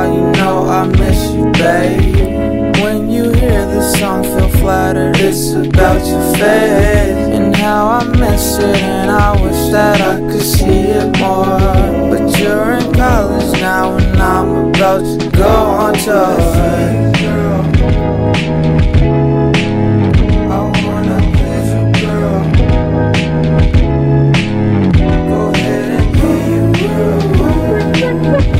how you know I miss you, babe. When you hear this song, feel flattered. It's about your face and how I miss it, and I wish that I could see it more. But you're in college now, and I'm about to go on tour. Ha you!